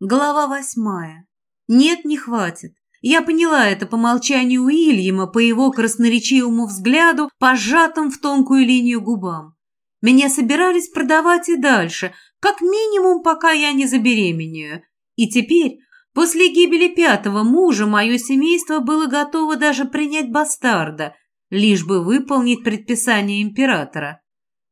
Глава восьмая. Нет, не хватит. Я поняла это по молчанию Уильяма, по его красноречивому взгляду, пожатым в тонкую линию губам. Меня собирались продавать и дальше, как минимум, пока я не забеременею. И теперь, после гибели пятого мужа, мое семейство было готово даже принять бастарда, лишь бы выполнить предписание императора.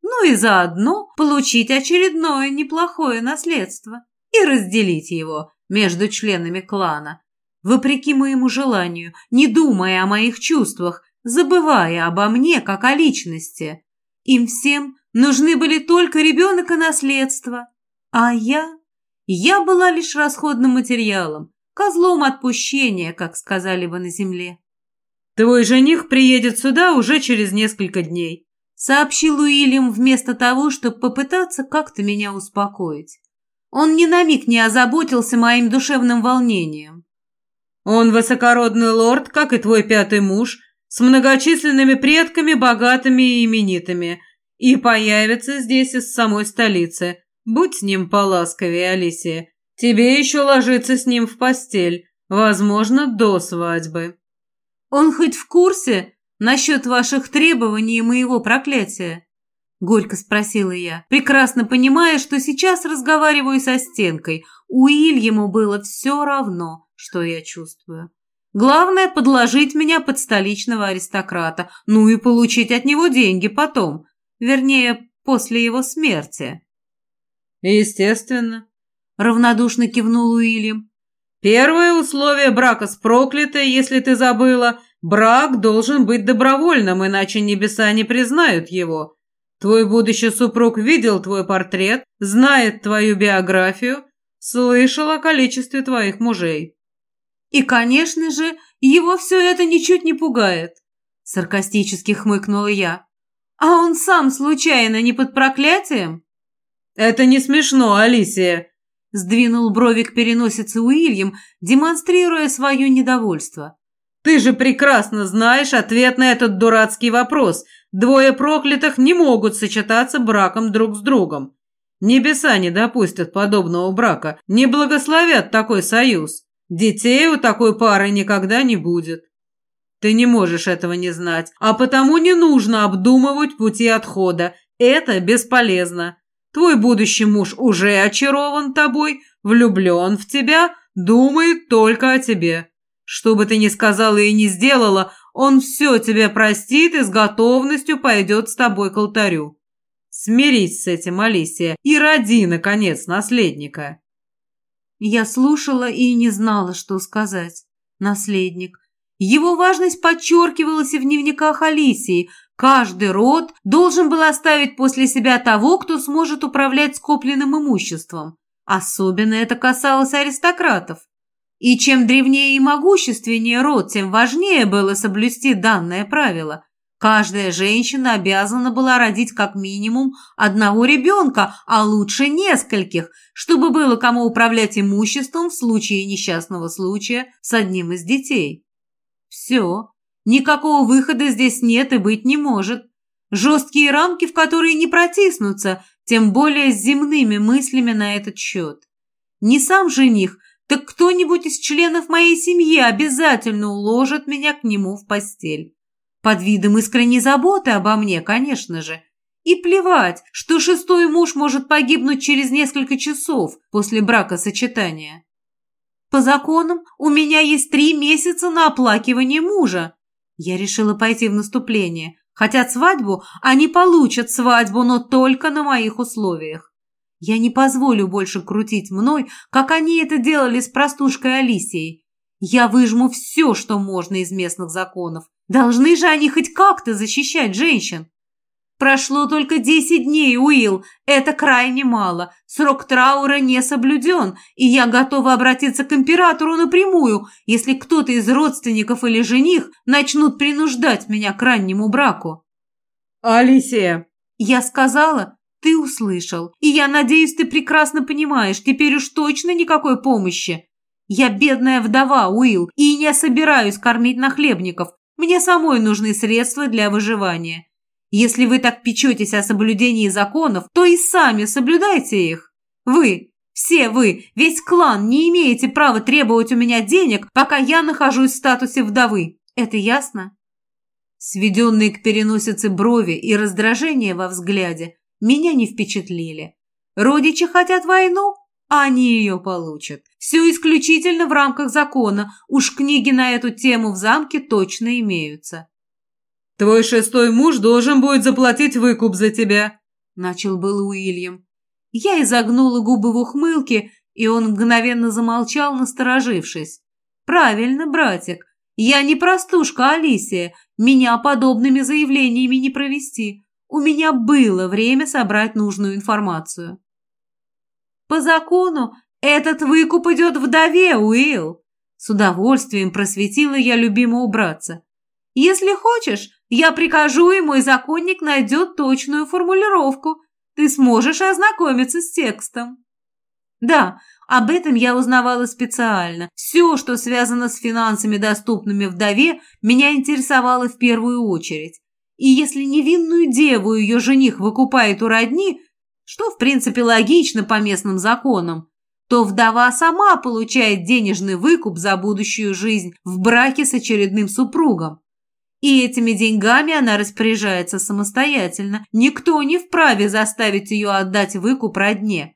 Ну и заодно получить очередное неплохое наследство и разделить его между членами клана, вопреки моему желанию, не думая о моих чувствах, забывая обо мне как о личности. Им всем нужны были только ребенок и наследство, а я... Я была лишь расходным материалом, козлом отпущения, как сказали бы на земле. «Твой жених приедет сюда уже через несколько дней», сообщил Уильям вместо того, чтобы попытаться как-то меня успокоить. Он ни на миг не озаботился моим душевным волнением. «Он высокородный лорд, как и твой пятый муж, с многочисленными предками, богатыми и именитыми, и появится здесь из самой столицы. Будь с ним поласковее, Алисия. Тебе еще ложиться с ним в постель, возможно, до свадьбы». «Он хоть в курсе насчет ваших требований и моего проклятия?» — горько спросила я, прекрасно понимая, что сейчас разговариваю со стенкой. Уильяму было все равно, что я чувствую. Главное — подложить меня под столичного аристократа, ну и получить от него деньги потом, вернее, после его смерти. «Естественно», — равнодушно кивнул Уильям. «Первое условие брака с проклятой, если ты забыла, брак должен быть добровольным, иначе небеса не признают его». Твой будущий супруг видел твой портрет, знает твою биографию, слышал о количестве твоих мужей. И, конечно же, его все это ничуть не пугает, саркастически хмыкнула я. А он сам случайно не под проклятием? Это не смешно, Алисия, сдвинул брови к переносице Уильям, демонстрируя свое недовольство. Ты же прекрасно знаешь ответ на этот дурацкий вопрос. Двое проклятых не могут сочетаться браком друг с другом. Небеса не допустят подобного брака, не благословят такой союз. Детей у такой пары никогда не будет. Ты не можешь этого не знать, а потому не нужно обдумывать пути отхода. Это бесполезно. Твой будущий муж уже очарован тобой, влюблен в тебя, думает только о тебе. Что бы ты ни сказала и ни сделала, он все тебе простит и с готовностью пойдет с тобой к алтарю. Смирись с этим, Алисия, и роди, наконец, наследника». Я слушала и не знала, что сказать. Наследник. Его важность подчеркивалась и в дневниках Алисии. Каждый род должен был оставить после себя того, кто сможет управлять скопленным имуществом. Особенно это касалось аристократов. И чем древнее и могущественнее род, тем важнее было соблюсти данное правило. Каждая женщина обязана была родить как минимум одного ребенка, а лучше нескольких, чтобы было кому управлять имуществом в случае несчастного случая с одним из детей. Все. Никакого выхода здесь нет и быть не может. Жесткие рамки, в которые не протиснуться, тем более с земными мыслями на этот счет. Не сам жених, так кто-нибудь из членов моей семьи обязательно уложит меня к нему в постель. Под видом искренней заботы обо мне, конечно же. И плевать, что шестой муж может погибнуть через несколько часов после бракосочетания. По законам у меня есть три месяца на оплакивание мужа. Я решила пойти в наступление. Хотят свадьбу, они получат свадьбу, но только на моих условиях. Я не позволю больше крутить мной, как они это делали с простушкой Алисией. Я выжму все, что можно из местных законов. Должны же они хоть как-то защищать женщин. Прошло только десять дней, Уилл. Это крайне мало. Срок траура не соблюден, и я готова обратиться к императору напрямую, если кто-то из родственников или жених начнут принуждать меня к раннему браку. «Алисия!» Я сказала, ты услышал. И я надеюсь, ты прекрасно понимаешь, теперь уж точно никакой помощи. Я бедная вдова, Уилл, и не собираюсь кормить нахлебников. Мне самой нужны средства для выживания. Если вы так печетесь о соблюдении законов, то и сами соблюдайте их. Вы, Все вы, весь клан, не имеете права требовать у меня денег, пока я нахожусь в статусе вдовы. Это ясно?» Сведенные к переносице брови и раздражение во взгляде меня не впечатлили. Родичи хотят войну, а они ее получат. Все исключительно в рамках закона. Уж книги на эту тему в замке точно имеются. «Твой шестой муж должен будет заплатить выкуп за тебя», — начал был Уильям. Я изогнула губы в ухмылке, и он мгновенно замолчал, насторожившись. «Правильно, братик. Я не простушка Алисия. Меня подобными заявлениями не провести. У меня было время собрать нужную информацию». «По закону этот выкуп идет вдове, Уилл!» С удовольствием просветила я любимого братца. «Если хочешь, я прикажу, и мой законник найдет точную формулировку, ты сможешь ознакомиться с текстом. Да, об этом я узнавала специально. Все, что связано с финансами, доступными вдове, меня интересовало в первую очередь. И если невинную деву ее жених выкупает у родни, что в принципе логично по местным законам, то вдова сама получает денежный выкуп за будущую жизнь в браке с очередным супругом. И этими деньгами она распоряжается самостоятельно. Никто не вправе заставить ее отдать выкуп родне.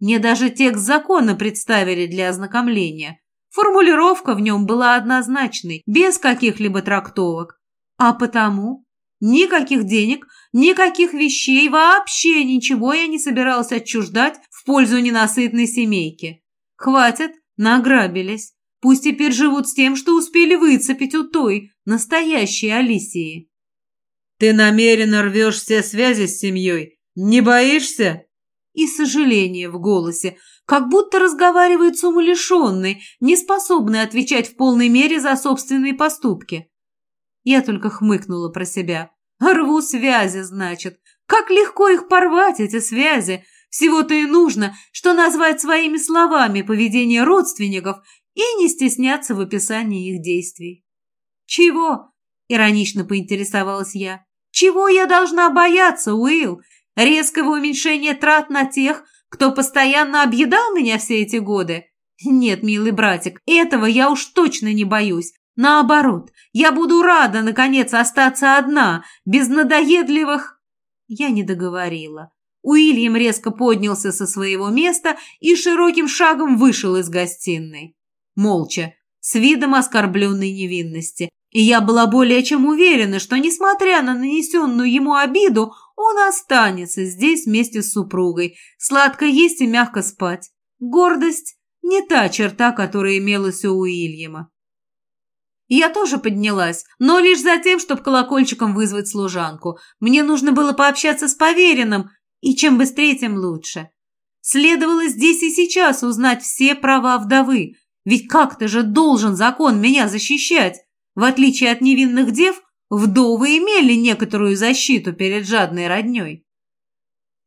Мне даже текст закона представили для ознакомления. Формулировка в нем была однозначной, без каких-либо трактовок. А потому никаких денег, никаких вещей, вообще ничего я не собирался отчуждать в пользу ненасытной семейки. Хватит, награбились. Пусть теперь живут с тем, что успели выцепить у той, настоящей Алисии. «Ты намеренно рвешь все связи с семьей? Не боишься?» И сожаление в голосе, как будто разговаривает с умалишенной, неспособной отвечать в полной мере за собственные поступки. Я только хмыкнула про себя. «Рву связи, значит. Как легко их порвать, эти связи!» Всего-то и нужно, что назвать своими словами поведение родственников и не стесняться в описании их действий. «Чего?» – иронично поинтересовалась я. «Чего я должна бояться, Уилл? Резкого уменьшения трат на тех, кто постоянно объедал меня все эти годы? Нет, милый братик, этого я уж точно не боюсь. Наоборот, я буду рада, наконец, остаться одна, без надоедливых...» Я не договорила. Уильям резко поднялся со своего места и широким шагом вышел из гостиной молча, с видом оскорбленной невинности. И я была более чем уверена, что, несмотря на нанесенную ему обиду, он останется здесь вместе с супругой, сладко есть и мягко спать. Гордость – не та черта, которая имелась у Уильяма. Я тоже поднялась, но лишь за тем, чтобы колокольчиком вызвать служанку. Мне нужно было пообщаться с поверенным, и чем быстрее, тем лучше. Следовало здесь и сейчас узнать все права вдовы, ведь как-то же должен закон меня защищать. В отличие от невинных дев, вдовы имели некоторую защиту перед жадной родней.